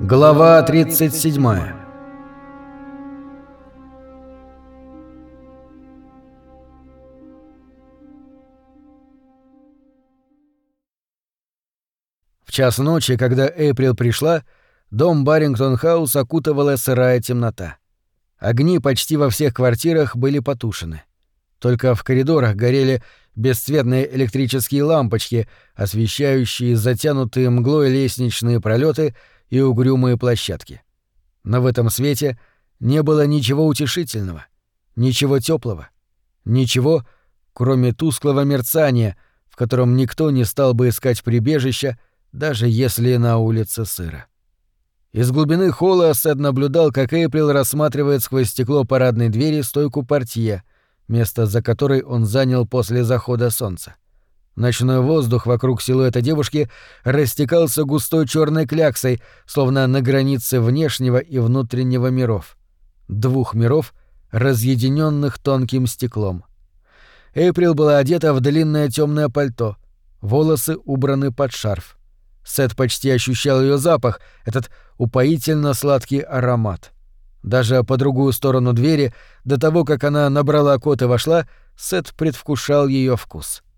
Глава 37 В час ночи, когда Эйприл пришла, дом Баррингтон-хаус окутывала сырая темнота. Огни почти во всех квартирах были потушены. Только в коридорах горели бесцветные электрические лампочки, освещающие затянутые мглой лестничные пролеты и угрюмые площадки. Но в этом свете не было ничего утешительного, ничего теплого, ничего, кроме тусклого мерцания, в котором никто не стал бы искать прибежища, даже если на улице сыро. Из глубины холла Сет наблюдал, как Эйприл рассматривает сквозь стекло парадной двери стойку портье, место за которой он занял после захода солнца. Ночной воздух вокруг силуэта девушки растекался густой черной кляксой, словно на границе внешнего и внутреннего миров. Двух миров, разъединенных тонким стеклом. Эйприл была одета в длинное темное пальто, волосы убраны под шарф. Сет почти ощущал ее запах, этот упоительно сладкий аромат. Даже по другую сторону двери, до того, как она набрала кот и вошла, Сет предвкушал ее вкус. —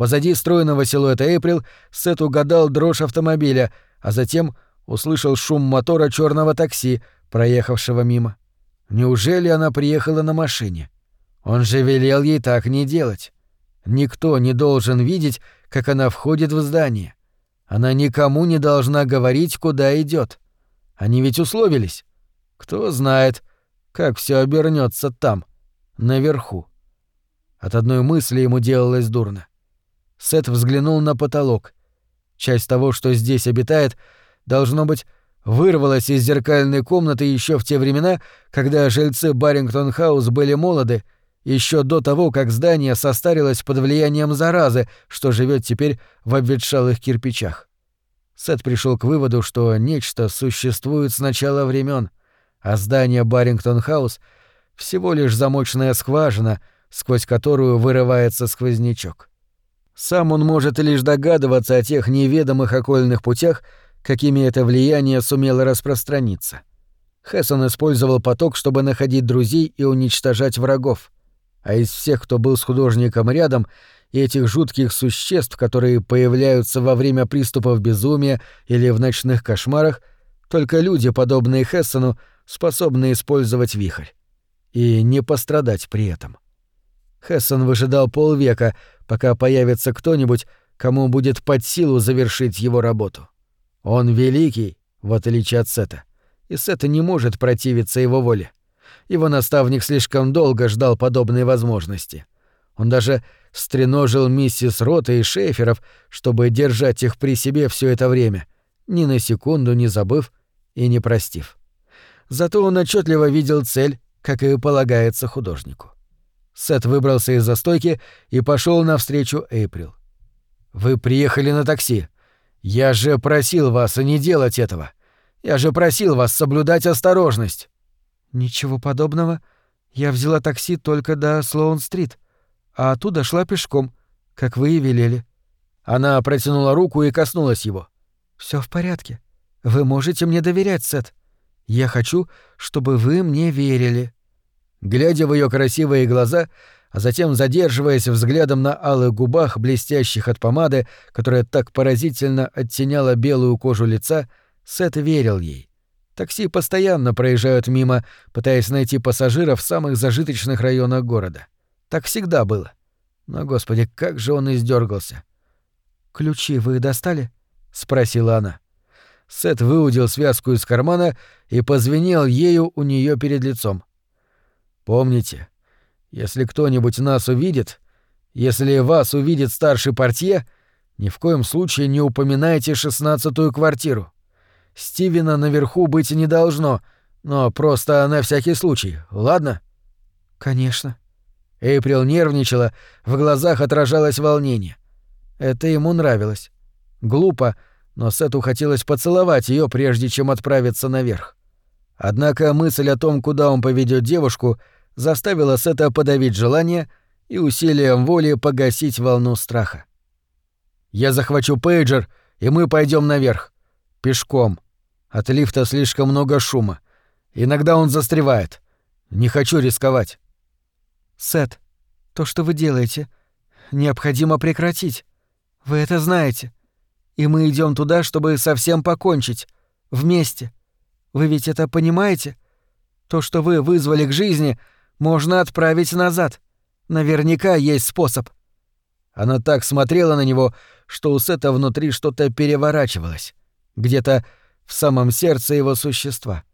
Позади стройного силуэта Эйприл Сет угадал дрожь автомобиля, а затем услышал шум мотора черного такси, проехавшего мимо. Неужели она приехала на машине? Он же велел ей так не делать. Никто не должен видеть, как она входит в здание. Она никому не должна говорить, куда идет. Они ведь условились. Кто знает, как все обернется там, наверху. От одной мысли ему делалось дурно. Сет взглянул на потолок. Часть того, что здесь обитает, должно быть, вырвалась из зеркальной комнаты еще в те времена, когда жильцы Баррингтон-хаус были молоды, еще до того, как здание состарилось под влиянием заразы, что живет теперь в обветшалых кирпичах. Сет пришел к выводу, что нечто существует с начала времен, а здание Баррингтон-хаус — всего лишь замочная скважина, сквозь которую вырывается сквознячок. Сам он может лишь догадываться о тех неведомых окольных путях, какими это влияние сумело распространиться. Хессон использовал поток, чтобы находить друзей и уничтожать врагов. А из всех, кто был с художником рядом, и этих жутких существ, которые появляются во время приступов безумия или в ночных кошмарах, только люди, подобные Хессону, способны использовать вихрь. И не пострадать при этом. Хессон выжидал полвека, пока появится кто-нибудь, кому будет под силу завершить его работу. Он великий, в отличие от Сета, и Сета не может противиться его воле. Его наставник слишком долго ждал подобной возможности. Он даже стреножил миссис Рота и Шейферов, чтобы держать их при себе все это время, ни на секунду не забыв и не простив. Зато он отчетливо видел цель, как и полагается художнику. Сет выбрался из застойки и пошел навстречу Эйприл. «Вы приехали на такси. Я же просил вас не делать этого. Я же просил вас соблюдать осторожность». «Ничего подобного. Я взяла такси только до Слоун-стрит, а оттуда шла пешком, как вы и велели». Она протянула руку и коснулась его. Все в порядке. Вы можете мне доверять, Сет. Я хочу, чтобы вы мне верили». Глядя в ее красивые глаза, а затем задерживаясь взглядом на алых губах, блестящих от помады, которая так поразительно оттеняла белую кожу лица, Сет верил ей. Такси постоянно проезжают мимо, пытаясь найти пассажиров в самых зажиточных районах города. Так всегда было. Но, господи, как же он издергался. «Ключи вы достали?» — спросила она. Сет выудил связку из кармана и позвенел ею у нее перед лицом. Помните, если кто-нибудь нас увидит, если вас увидит старший портье, ни в коем случае не упоминайте шестнадцатую квартиру. Стивена наверху быть не должно, но просто на всякий случай, ладно? Конечно. Эйприл нервничала, в глазах отражалось волнение. Это ему нравилось. Глупо, но Сету хотелось поцеловать ее, прежде чем отправиться наверх. Однако мысль о том, куда он поведет девушку, заставила Сета подавить желание и усилием воли погасить волну страха. «Я захвачу пейджер, и мы пойдем наверх. Пешком. От лифта слишком много шума. Иногда он застревает. Не хочу рисковать». «Сет, то, что вы делаете, необходимо прекратить. Вы это знаете. И мы идем туда, чтобы совсем покончить. Вместе. Вы ведь это понимаете? То, что вы вызвали к жизни, можно отправить назад. Наверняка есть способ». Она так смотрела на него, что у Сета внутри что-то переворачивалось. Где-то в самом сердце его существа.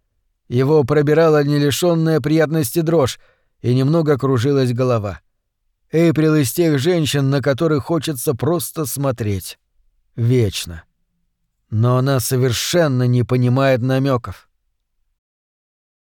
Его пробирала нелишённая приятности дрожь, и немного кружилась голова. Эйприл из тех женщин, на которых хочется просто смотреть. Вечно. Но она совершенно не понимает намеков.